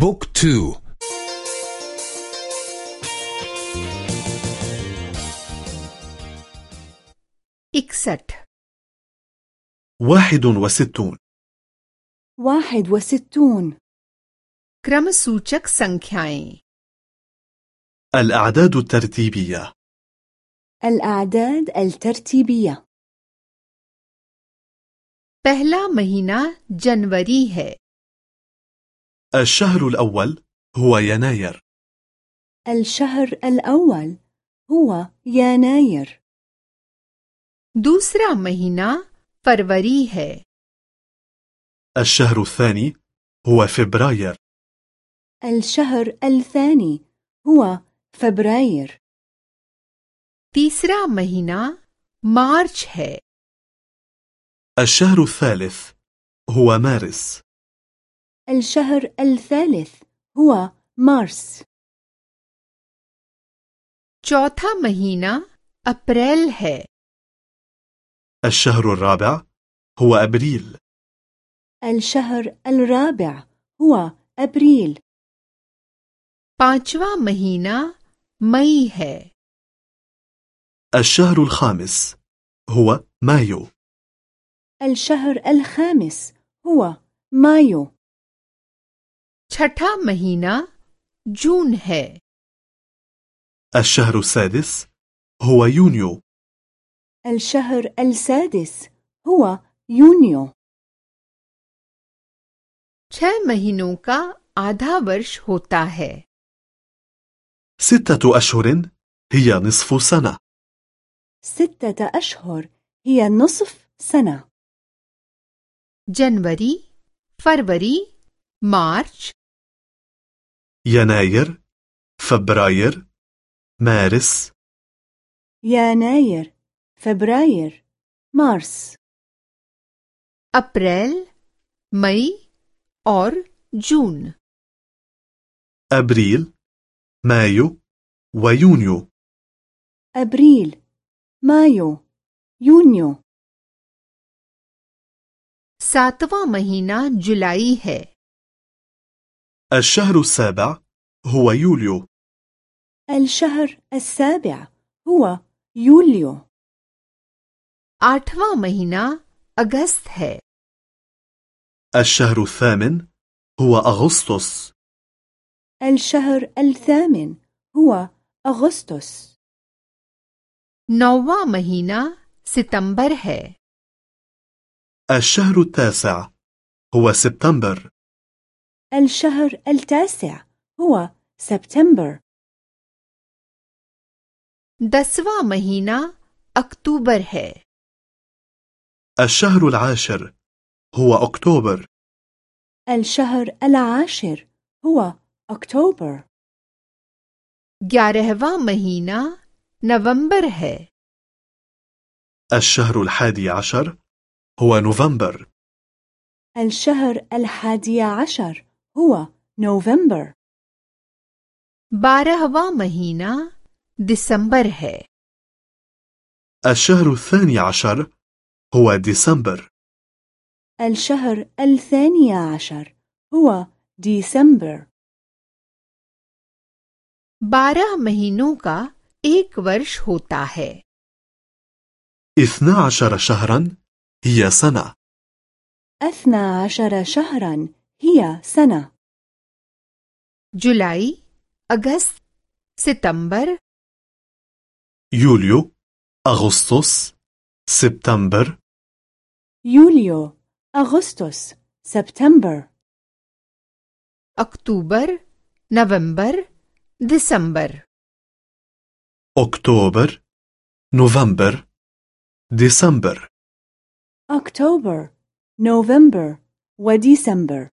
book two. इकसठ واحد وستون. واحد وستون. क्रम सूचक संख्याएँ الأعداد الترتيبية. الأعداد الترتيبية. پہلا مہینہ جنوری ہے۔ الشهر الأول هو يناير الشهر الأول هو يناير दूसरा महीना फरवरी है الشهر الثاني هو فبراير الشهر الثاني هو فبراير तीसरा महीना मार्च है الشهر الثالث هو مارس الشهر الثالث هو مارس. چوتھا مہینہ اپریل ہے۔ الشهر الرابع هو أبريل۔ الشهر الرابع هو أبريل. پانچواں مہینہ مئی ہے۔ الشهر الخامس هو مايو۔ الشهر الخامس هو مايو۔ छठा महीना जून है الشهر السادس هو يونيو الشهر السادس هو يونيو छह महीनों का आधा वर्ष होता है ستة أشهر هي نصف سنة ستة أشهر هي نصف سنة जनवरी फरवरी मार्च يناير فبراير مارس يناير فبراير مارس अप्रैल मई और जून أبريل مايو ويونيو أبريل مايو يونيو सातवां महीना जुलाई है الشهر السابع هو يوليو. الشهر السابع هو يوليو. آٹھواں مہینہ اگست ہے۔ الشهر الثامن هو أغسطس. الشهر الثامن هو أغسطس. نوواں مہینہ ستمبر ہے۔ الشهر التاسع هو سبتمبر. الشهر التاسع هو سبتمبر. دسواں مهينة أكتوبر هي الشهر العاشر هو أكتوبر الشهر العاشر هو أكتوبر 11واں نوفمبر هي الشهر الحادي عشر هو نوفمبر الشهر الحادي عشر هو نوفمبر बारहवां महीना दिसंबर है الشهر الثاني عشر هو ديسمبر الشهر الثاني عشر هو ديسمبر बारह महीनों का एक वर्ष होता है اثنا عشر شهرا هي سنة أثنى عشر شهرا هي سنة. जुलाई अगस्त सितंबर يوليو أغسطس سبتمبر. يوليو أغسطس سبتمبر. अक्टूबर नवंबर दिसंबर. أكتوبر نوفمبر ديسمبر. أكتوبر نوفمبر وديسمبر.